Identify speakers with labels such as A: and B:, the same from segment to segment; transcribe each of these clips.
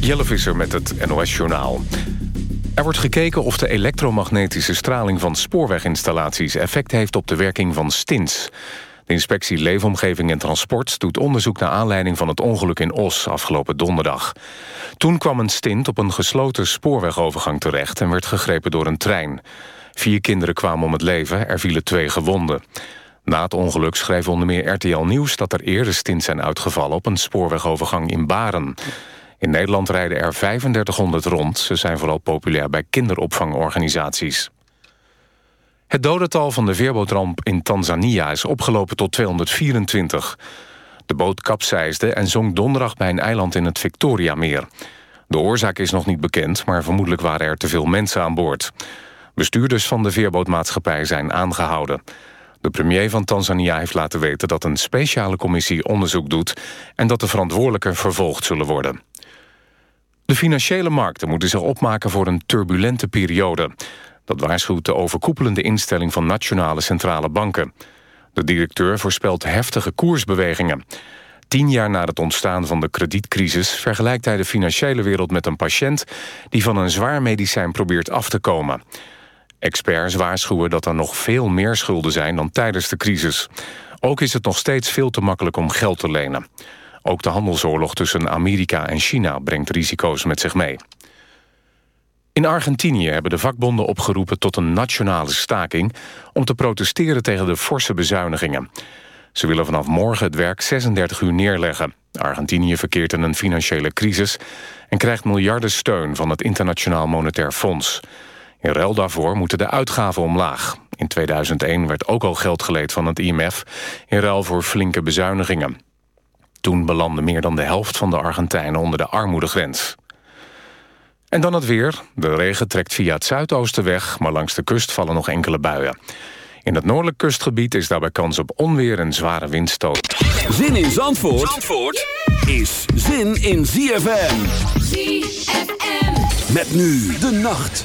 A: Jelle Visser met het NOS-journaal. Er wordt gekeken of de elektromagnetische straling van spoorweginstallaties... effect heeft op de werking van stints. De inspectie Leefomgeving en Transport doet onderzoek... naar aanleiding van het ongeluk in Os afgelopen donderdag. Toen kwam een stint op een gesloten spoorwegovergang terecht... en werd gegrepen door een trein. Vier kinderen kwamen om het leven, er vielen twee gewonden. Na het ongeluk schreef onder meer RTL Nieuws... dat er eerder stints zijn uitgevallen op een spoorwegovergang in Baren. In Nederland rijden er 3500 rond. Ze zijn vooral populair bij kinderopvangorganisaties. Het dodental van de veerbootramp in Tanzania is opgelopen tot 224. De boot kapseisde en zonk donderdag bij een eiland in het Victoriameer. De oorzaak is nog niet bekend, maar vermoedelijk waren er te veel mensen aan boord. Bestuurders van de veerbootmaatschappij zijn aangehouden. De premier van Tanzania heeft laten weten dat een speciale commissie onderzoek doet... en dat de verantwoordelijken vervolgd zullen worden. De financiële markten moeten zich opmaken voor een turbulente periode. Dat waarschuwt de overkoepelende instelling van nationale centrale banken. De directeur voorspelt heftige koersbewegingen. Tien jaar na het ontstaan van de kredietcrisis... vergelijkt hij de financiële wereld met een patiënt... die van een zwaar medicijn probeert af te komen. Experts waarschuwen dat er nog veel meer schulden zijn dan tijdens de crisis. Ook is het nog steeds veel te makkelijk om geld te lenen. Ook de handelsoorlog tussen Amerika en China brengt risico's met zich mee. In Argentinië hebben de vakbonden opgeroepen tot een nationale staking... om te protesteren tegen de forse bezuinigingen. Ze willen vanaf morgen het werk 36 uur neerleggen. Argentinië verkeert in een financiële crisis... en krijgt miljarden steun van het Internationaal Monetair Fonds. In ruil daarvoor moeten de uitgaven omlaag. In 2001 werd ook al geld geleend van het IMF... in ruil voor flinke bezuinigingen. Toen belandde meer dan de helft van de Argentijnen onder de armoedegrens. En dan het weer. De regen trekt via het zuidoosten weg... maar langs de kust vallen nog enkele buien. In het noordelijk kustgebied is daarbij kans op onweer en zware windstoot.
B: Zin in Zandvoort, Zandvoort is zin in ZFM.
C: ZFM.
B: Met nu de nacht.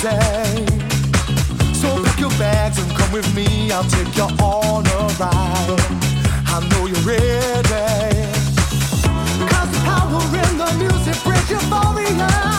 D: holiday. So pack your bags and come with me, I'll take you on a ride. I know you're ready.
C: Cause the power in the music brings euphoria.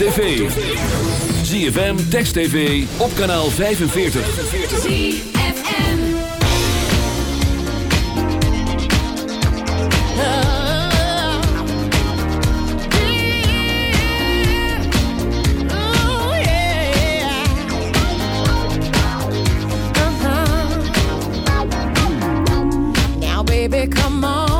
B: Tv. ZFM, Text TV, op kanaal 45.
E: Now, baby, come on.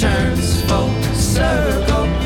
F: turns full circle.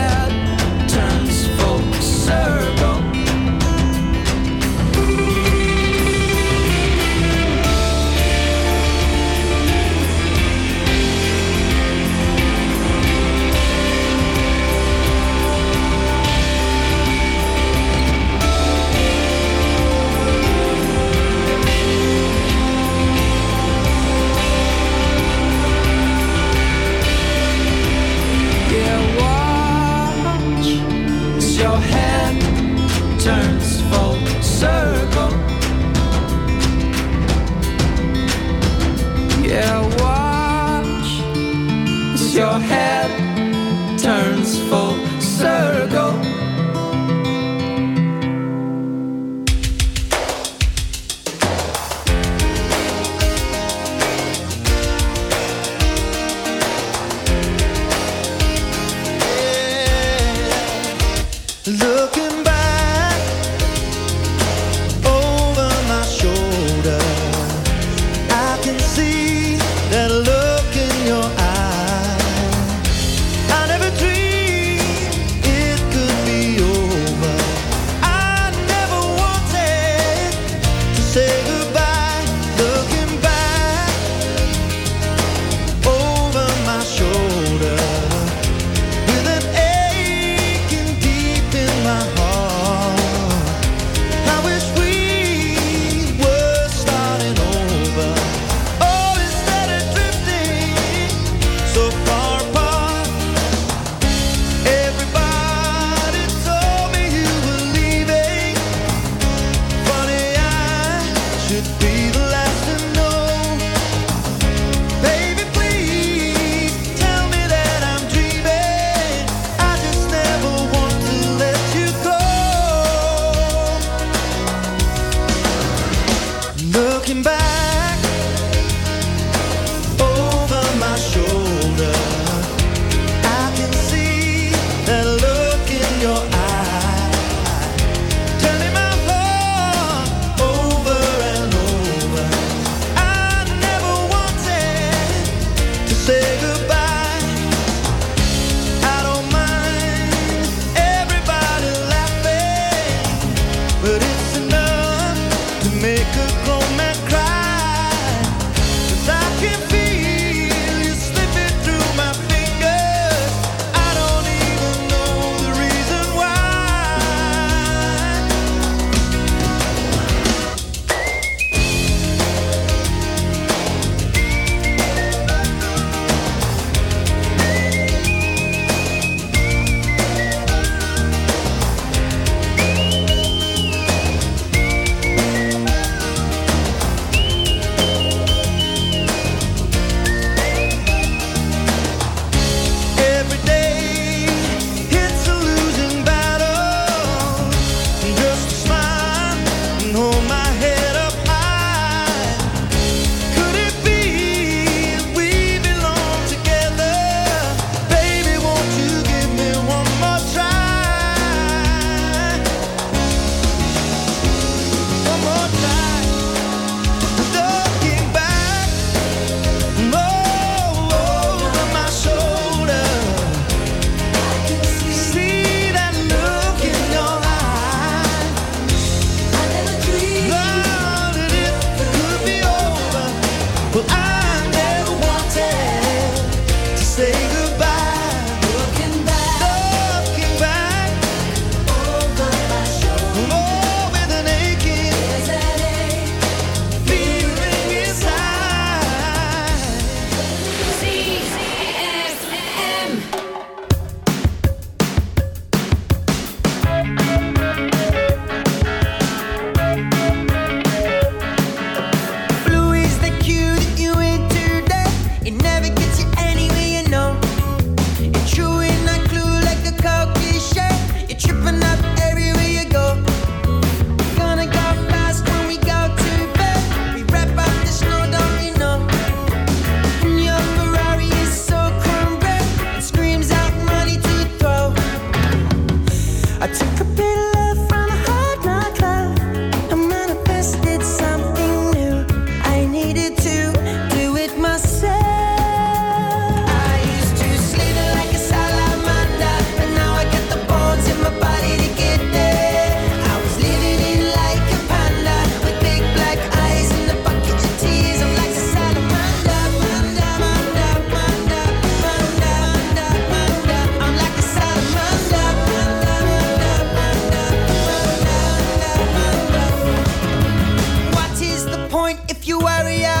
D: if you
B: worry out.